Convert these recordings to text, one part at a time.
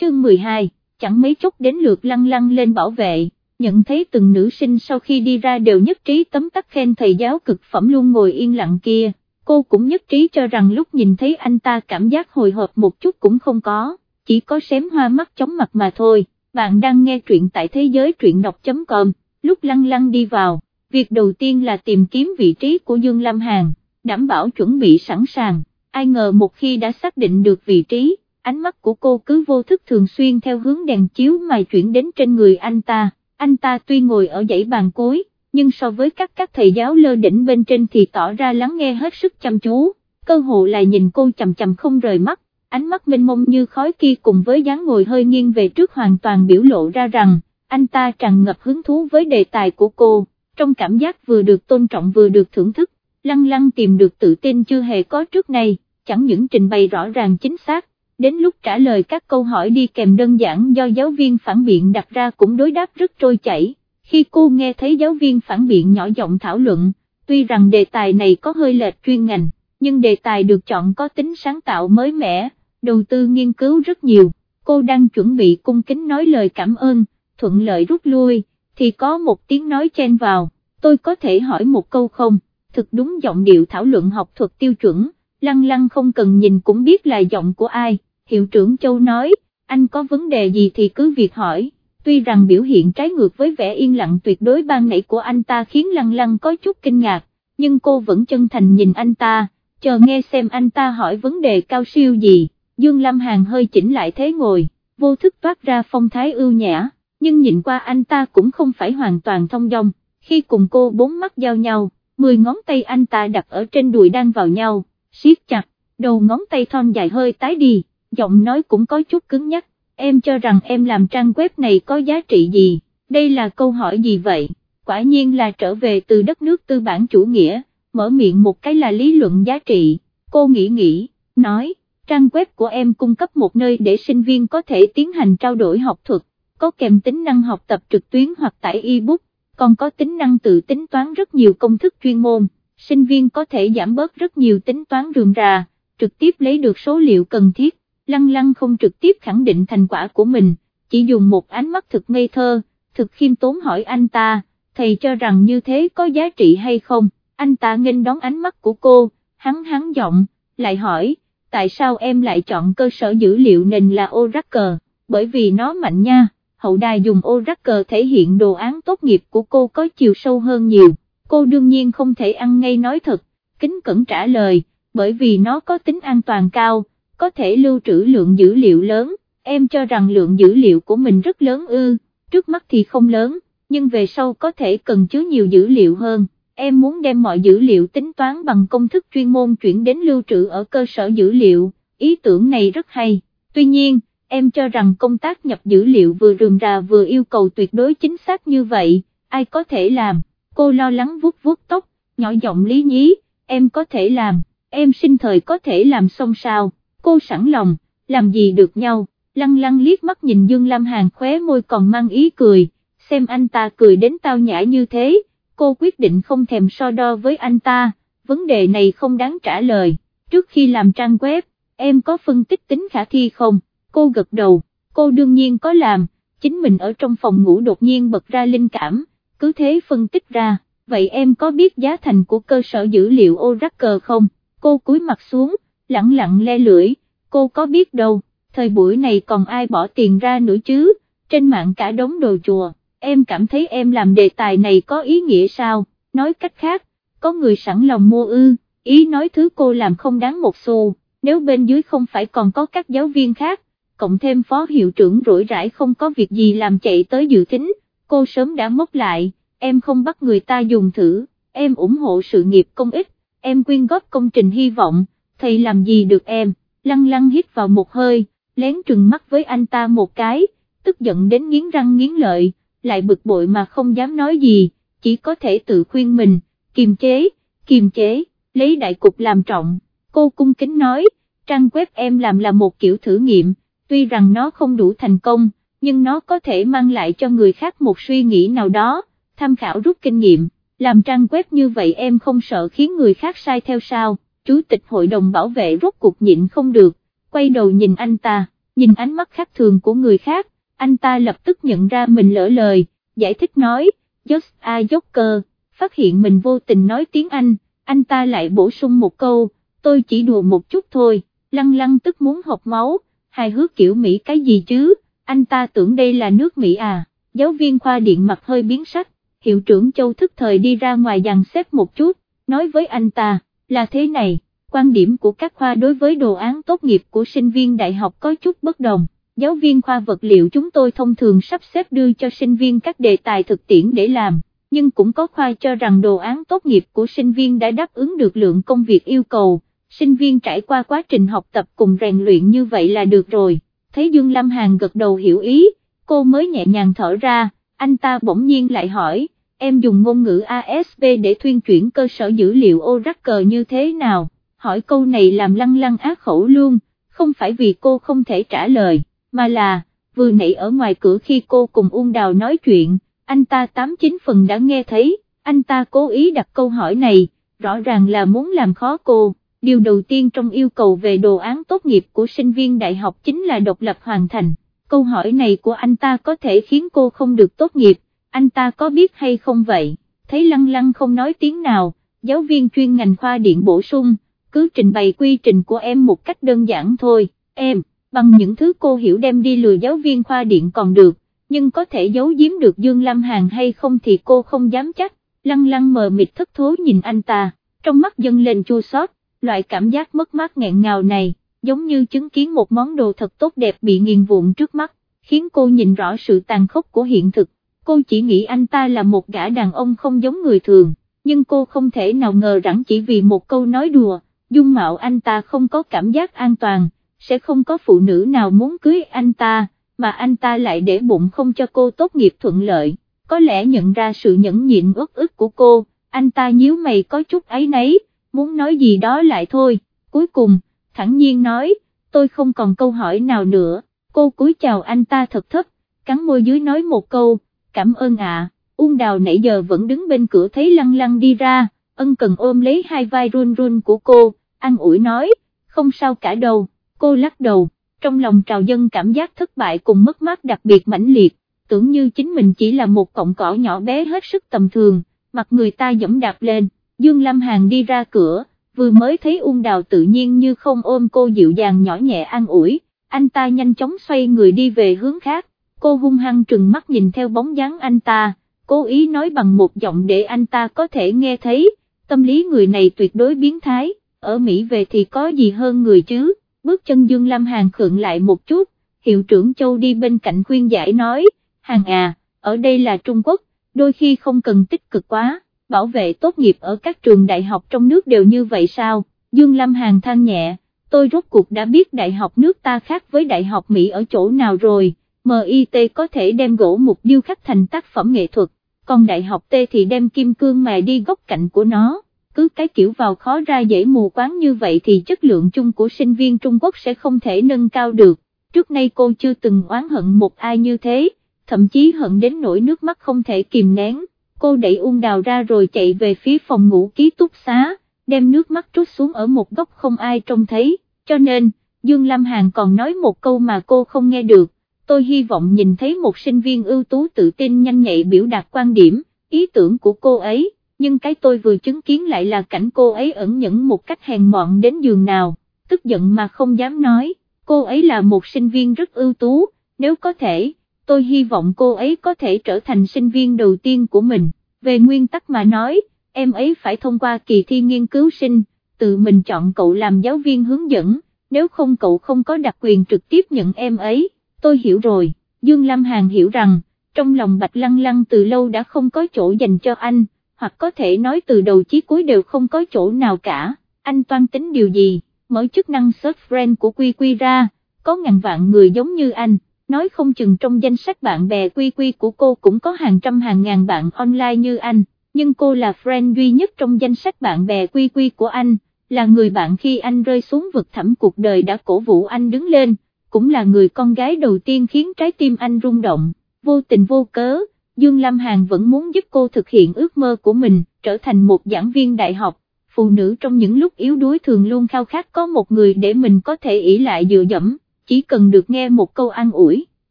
chương 12, chẳng mấy chốc đến lượt lăng lăng lên bảo vệ, nhận thấy từng nữ sinh sau khi đi ra đều nhất trí tấm tắc khen thầy giáo cực phẩm luôn ngồi yên lặng kia, cô cũng nhất trí cho rằng lúc nhìn thấy anh ta cảm giác hồi hộp một chút cũng không có, chỉ có xém hoa mắt chóng mặt mà thôi, bạn đang nghe truyện tại thế giới truyện đọc.com, lúc lăng lăng đi vào, việc đầu tiên là tìm kiếm vị trí của Dương Lam Hàn, đảm bảo chuẩn bị sẵn sàng, ai ngờ một khi đã xác định được vị trí, ánh mắt của cô cứ vô thức thường xuyên theo hướng đèn chiếu mà chuyển đến trên người anh ta, anh ta tuy ngồi ở dãy bàn cuối, nhưng so với các các thầy giáo lơ đỉnh bên trên thì tỏ ra lắng nghe hết sức chăm chú, cơ hồ là nhìn cô chầm chầm không rời mắt, ánh mắt mênh mông như khói kia cùng với dáng ngồi hơi nghiêng về trước hoàn toàn biểu lộ ra rằng, anh ta tràn ngập hứng thú với đề tài của cô, trong cảm giác vừa được tôn trọng vừa được thưởng thức, lăng lăng tìm được tự tin chưa hề có trước nay, chẳng những trình bày rõ ràng chính xác, đến lúc trả lời các câu hỏi đi kèm đơn giản do giáo viên phản biện đặt ra cũng đối đáp rất trôi chảy, khi cô nghe thấy giáo viên phản biện nhỏ giọng thảo luận, tuy rằng đề tài này có hơi lệch chuyên ngành, nhưng đề tài được chọn có tính sáng tạo mới mẻ, đầu tư nghiên cứu rất nhiều, cô đang chuẩn bị cung kính nói lời cảm ơn, thuận lợi rút lui, thì có một tiếng nói chen vào, tôi có thể hỏi một câu không, thực đúng giọng điệu thảo luận học thuật tiêu chuẩn, lăng lăng không cần nhìn cũng biết là giọng của ai, hiệu trưởng Châu nói, anh có vấn đề gì thì cứ việc hỏi, tuy rằng biểu hiện trái ngược với vẻ yên lặng tuyệt đối ban nãy của anh ta khiến lăng lăng có chút kinh ngạc, nhưng cô vẫn chân thành nhìn anh ta, chờ nghe xem anh ta hỏi vấn đề cao siêu gì, Dương Lam Hàn hơi chỉnh lại thế ngồi, vô thức toát ra phong thái ưu nhã, nhưng nhìn qua anh ta cũng không phải hoàn toàn thông dong, khi cùng cô bốn mắt giao nhau, mười ngón tay anh ta đặt ở trên đùi đang vào nhau, siết chặt, đầu ngón tay thon dài hơi tái đi, giọng nói cũng có chút cứng nhắc, em cho rằng em làm trang web này có giá trị gì, đây là câu hỏi gì vậy, quả nhiên là trở về từ đất nước tư bản chủ nghĩa, mở miệng một cái là lý luận giá trị, cô nghĩ nghĩ, nói, trang web của em cung cấp một nơi để sinh viên có thể tiến hành trao đổi học thuật, có kèm tính năng học tập trực tuyến hoặc tải ebook, còn có tính năng tự tính toán rất nhiều công thức chuyên môn, sinh viên có thể giảm bớt rất nhiều tính toán rườm rà, trực tiếp lấy được số liệu cần thiết, lăng lăng không trực tiếp khẳng định thành quả của mình, chỉ dùng một ánh mắt thực ngây thơ, thực khiêm tốn hỏi anh ta, thầy cho rằng như thế có giá trị hay không, anh ta nghênh đón ánh mắt của cô, hắn hắn giọng, lại hỏi, tại sao em lại chọn cơ sở dữ liệu nền là Oracle, bởi vì nó mạnh nha, hậu đài dùng Oracle thể hiện đồ án tốt nghiệp của cô có chiều sâu hơn nhiều, cô đương nhiên không thể ăn ngay nói thật, kính cẩn trả lời, bởi vì nó có tính an toàn cao, có thể lưu trữ lượng dữ liệu lớn, em cho rằng lượng dữ liệu của mình rất lớn ư, trước mắt thì không lớn, nhưng về sau có thể cần chứa nhiều dữ liệu hơn. Em muốn đem mọi dữ liệu tính toán bằng công thức chuyên môn chuyển đến lưu trữ ở cơ sở dữ liệu, ý tưởng này rất hay, tuy nhiên, em cho rằng công tác nhập dữ liệu vừa rườm rà vừa yêu cầu tuyệt đối chính xác như vậy, ai có thể làm, cô lo lắng vuốt vuốt tóc, nhỏ giọng lý nhí, em có thể làm, em sinh thời có thể làm xong sao, cô sẵn lòng, làm gì được nhau, lăng lăng liếc mắt nhìn Dương Lam Hàn khóe môi còn mang ý cười, xem anh ta cười đến tao nhã như thế, cô quyết định không thèm so đo với anh ta, vấn đề này không đáng trả lời, trước khi làm trang web, em có phân tích tính khả thi không, cô gật đầu, cô đương nhiên có làm, chính mình ở trong phòng ngủ đột nhiên bật ra linh cảm, cứ thế phân tích ra, vậy em có biết giá thành của cơ sở dữ liệu Oracle không, cô cúi mặt xuống, lặng lặng le lưỡi, cô có biết đâu, thời buổi này còn ai bỏ tiền ra nữa chứ, trên mạng cả đống đồ chùa, em cảm thấy em làm đề tài này có ý nghĩa sao, nói cách khác, có người sẵn lòng mua ư, ý nói thứ cô làm không đáng một xu, nếu bên dưới không phải còn có các giáo viên khác, cộng thêm phó hiệu trưởng rỗi rãi không có việc gì làm chạy tới dự tính, cô sớm đã mốc lại, em không bắt người ta dùng thử, em ủng hộ sự nghiệp công ích, em quyên góp công trình hy vọng, thầy làm gì được em, lăng lăng hít vào một hơi, lén trừng mắt với anh ta một cái, tức giận đến nghiến răng nghiến lợi, lại bực bội mà không dám nói gì, chỉ có thể tự khuyên mình, kiềm chế, kiềm chế, lấy đại cục làm trọng, cô cung kính nói, trang web em làm là một kiểu thử nghiệm, tuy rằng nó không đủ thành công, nhưng nó có thể mang lại cho người khác một suy nghĩ nào đó, tham khảo rút kinh nghiệm, làm trang web như vậy em không sợ khiến người khác sai theo sao, chủ tịch hội đồng bảo vệ rốt cuộc nhịn không được, quay đầu nhìn anh ta, nhìn ánh mắt khác thường của người khác, anh ta lập tức nhận ra mình lỡ lời, giải thích nói, just a joker, phát hiện mình vô tình nói tiếng Anh, anh ta lại bổ sung một câu, tôi chỉ đùa một chút thôi, lăng lăng tức muốn học máu, hài hước kiểu Mỹ cái gì chứ, anh ta tưởng đây là nước Mỹ à, giáo viên khoa điện mặt hơi biến sắc, hiệu trưởng châu thức thời đi ra ngoài dàn xếp một chút, nói với anh ta, là thế này, quan điểm của các khoa đối với đồ án tốt nghiệp của sinh viên đại học có chút bất đồng. Giáo viên khoa vật liệu chúng tôi thông thường sắp xếp đưa cho sinh viên các đề tài thực tiễn để làm, nhưng cũng có khoa cho rằng đồ án tốt nghiệp của sinh viên đã đáp ứng được lượng công việc yêu cầu, sinh viên trải qua quá trình học tập cùng rèn luyện như vậy là được rồi, thấy Dương Lam Hàn gật đầu hiểu ý, cô mới nhẹ nhàng thở ra, anh ta bỗng nhiên lại hỏi, em dùng ngôn ngữ ASP để thuyên chuyển cơ sở dữ liệu Oracle như thế nào, hỏi câu này làm lăng lăng ác khẩu luôn, không phải vì cô không thể trả lời, mà là, vừa nãy ở ngoài cửa khi cô cùng Uông Đào nói chuyện, anh ta tám chín phần đã nghe thấy, anh ta cố ý đặt câu hỏi này, rõ ràng là muốn làm khó cô. Điều đầu tiên trong yêu cầu về đồ án tốt nghiệp của sinh viên đại học chính là độc lập hoàn thành. Câu hỏi này của anh ta có thể khiến cô không được tốt nghiệp, anh ta có biết hay không vậy? Thấy lăng lăng không nói tiếng nào, giáo viên chuyên ngành khoa điện bổ sung, cứ trình bày quy trình của em một cách đơn giản thôi, em, bằng những thứ cô hiểu đem đi lừa giáo viên khoa điện còn được, nhưng có thể giấu giếm được Dương Lam Hàn hay không thì cô không dám chắc, lăng lăng mờ mịt thất thố nhìn anh ta, trong mắt dâng lên chua xót, loại cảm giác mất mát nghẹn ngào này, giống như chứng kiến một món đồ thật tốt đẹp bị nghiền vụn trước mắt, khiến cô nhìn rõ sự tàn khốc của hiện thực, cô chỉ nghĩ anh ta là một gã đàn ông không giống người thường, nhưng cô không thể nào ngờ rằng chỉ vì một câu nói đùa, dung mạo anh ta không có cảm giác an toàn, sẽ không có phụ nữ nào muốn cưới anh ta, mà anh ta lại để bụng không cho cô tốt nghiệp thuận lợi, có lẽ nhận ra sự nhẫn nhịn uất ức của cô, anh ta nhíu mày có chút ấy nấy, muốn nói gì đó lại thôi, cuối cùng, thẳng nhiên nói, tôi không còn câu hỏi nào nữa, cô cúi chào anh ta thật thấp, cắn môi dưới nói một câu, cảm ơn ạ, Uông Đào nãy giờ vẫn đứng bên cửa thấy lăng lăng đi ra, ân cần ôm lấy hai vai run run của cô, an ủi nói, không sao cả đâu, cô lắc đầu, trong lòng trào dân cảm giác thất bại cùng mất mát đặc biệt mãnh liệt, tưởng như chính mình chỉ là một cọng cỏ nhỏ bé hết sức tầm thường, mặt người ta dẫm đạp lên, Dương Lâm Hàn đi ra cửa, vừa mới thấy Ung Đào tự nhiên như không ôm cô dịu dàng nhỏ nhẹ an ủi, anh ta nhanh chóng xoay người đi về hướng khác, cô hung hăng trừng mắt nhìn theo bóng dáng anh ta, cố ý nói bằng một giọng để anh ta có thể nghe thấy, tâm lý người này tuyệt đối biến thái, ở Mỹ về thì có gì hơn người chứ, bước chân Dương Lâm Hàn khượng lại một chút, hiệu trưởng Châu đi bên cạnh khuyên giải nói, Hàn à, ở đây là Trung Quốc, đôi khi không cần tích cực quá, bảo vệ tốt nghiệp ở các trường đại học trong nước đều như vậy sao, Dương Lâm Hàn than nhẹ, tôi rốt cuộc đã biết đại học nước ta khác với đại học Mỹ ở chỗ nào rồi, MIT có thể đem gỗ mục điêu khắc thành tác phẩm nghệ thuật, còn đại học T thì đem kim cương mài đi góc cạnh của nó, cứ cái kiểu vào khó ra dễ mù quáng như vậy thì chất lượng chung của sinh viên Trung Quốc sẽ không thể nâng cao được, trước nay cô chưa từng oán hận một ai như thế, thậm chí hận đến nỗi nước mắt không thể kìm nén, cô đẩy ung đào ra rồi chạy về phía phòng ngủ ký túc xá, đem nước mắt trút xuống ở một góc không ai trông thấy, cho nên, Dương Lâm Hàn còn nói một câu mà cô không nghe được. Tôi hy vọng nhìn thấy một sinh viên ưu tú tự tin nhanh nhạy biểu đạt quan điểm, ý tưởng của cô ấy, nhưng cái tôi vừa chứng kiến lại là cảnh cô ấy ẩn nhẫn một cách hèn mọn đến giường nào, tức giận mà không dám nói, cô ấy là một sinh viên rất ưu tú, nếu có thể, tôi hy vọng cô ấy có thể trở thành sinh viên đầu tiên của mình, về nguyên tắc mà nói, em ấy phải thông qua kỳ thi nghiên cứu sinh, tự mình chọn cậu làm giáo viên hướng dẫn, nếu không cậu không có đặc quyền trực tiếp nhận em ấy. Tôi hiểu rồi, Dương Lam Hàn hiểu rằng, trong lòng Bạch Lăng Lăng từ lâu đã không có chỗ dành cho anh, hoặc có thể nói từ đầu chí cuối đều không có chỗ nào cả, anh toan tính điều gì, mở chức năng search friend của Quy Quy ra, có ngàn vạn người giống như anh, nói không chừng trong danh sách bạn bè Quy Quy của cô cũng có hàng trăm hàng ngàn bạn online như anh, nhưng cô là friend duy nhất trong danh sách bạn bè Quy Quy của anh, là người bạn khi anh rơi xuống vực thẳm cuộc đời đã cổ vũ anh đứng lên cũng là người con gái đầu tiên khiến trái tim anh rung động, vô tình vô cớ, Dương Lam Hàn vẫn muốn giúp cô thực hiện ước mơ của mình, trở thành một giảng viên đại học, phụ nữ trong những lúc yếu đuối thường luôn khao khát có một người để mình có thể ỷ lại dựa dẫm, chỉ cần được nghe một câu an ủi,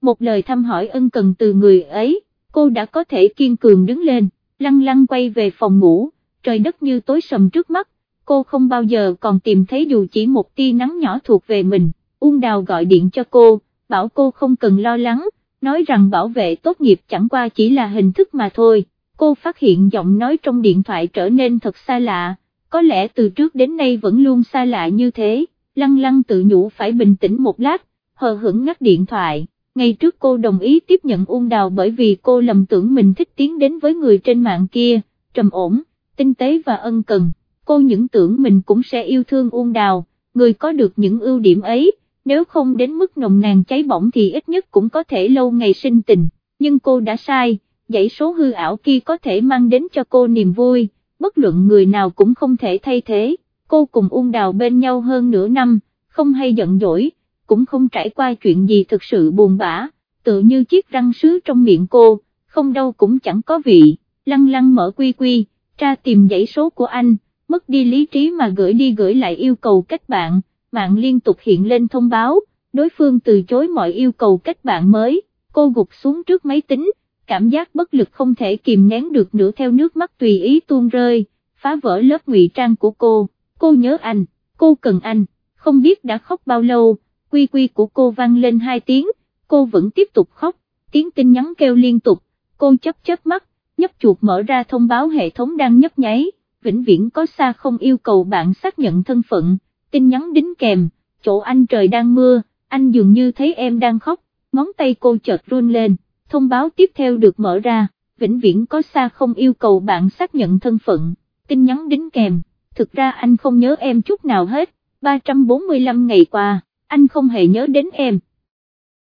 một lời thăm hỏi ân cần từ người ấy, cô đã có thể kiên cường đứng lên, lăng lăng quay về phòng ngủ, trời đất như tối sầm trước mắt, cô không bao giờ còn tìm thấy dù chỉ một tia nắng nhỏ thuộc về mình, Uông Đào gọi điện cho cô, bảo cô không cần lo lắng, nói rằng bảo vệ tốt nghiệp chẳng qua chỉ là hình thức mà thôi, cô phát hiện giọng nói trong điện thoại trở nên thật xa lạ, có lẽ từ trước đến nay vẫn luôn xa lạ như thế, lăng lăng tự nhủ phải bình tĩnh một lát, hờ hững ngắt điện thoại. Ngày trước cô đồng ý tiếp nhận Uông Đào bởi vì cô lầm tưởng mình thích tiến đến với người trên mạng kia, trầm ổn, tinh tế và ân cần, cô những tưởng mình cũng sẽ yêu thương Uông Đào, người có được những ưu điểm ấy, nếu không đến mức nồng nàn cháy bỏng thì ít nhất cũng có thể lâu ngày sinh tình, nhưng cô đã sai, dãy số hư ảo kia có thể mang đến cho cô niềm vui, bất luận người nào cũng không thể thay thế, cô cùng Ung Đào bên nhau hơn nửa năm, không hay giận dỗi, cũng không trải qua chuyện gì thực sự buồn bã, tự như chiếc răng sứ trong miệng cô, không đâu cũng chẳng có vị, lăng lăng mở quy quy, tra tìm dãy số của anh, mất đi lý trí mà gửi đi gửi lại yêu cầu kết bạn, mạng liên tục hiện lên thông báo, đối phương từ chối mọi yêu cầu kết bạn mới, cô gục xuống trước máy tính, cảm giác bất lực không thể kìm nén được nữa theo nước mắt tùy ý tuôn rơi, phá vỡ lớp ngụy trang của cô, cô nhớ anh, cô cần anh, không biết đã khóc bao lâu, quy quy của cô vang lên hai tiếng, cô vẫn tiếp tục khóc, tiếng tin nhắn kêu liên tục, cô chấp chớp mắt, nhấp chuột mở ra thông báo hệ thống đang nhấp nháy, vĩnh viễn có xa không yêu cầu bạn xác nhận thân phận, tin nhắn đính kèm, chỗ anh trời đang mưa, anh dường như thấy em đang khóc, ngón tay cô chợt run lên, thông báo tiếp theo được mở ra, vĩnh viễn có xa không yêu cầu bạn xác nhận thân phận, tin nhắn đính kèm, thực ra anh không nhớ em chút nào hết, 345 ngày qua, anh không hề nhớ đến em.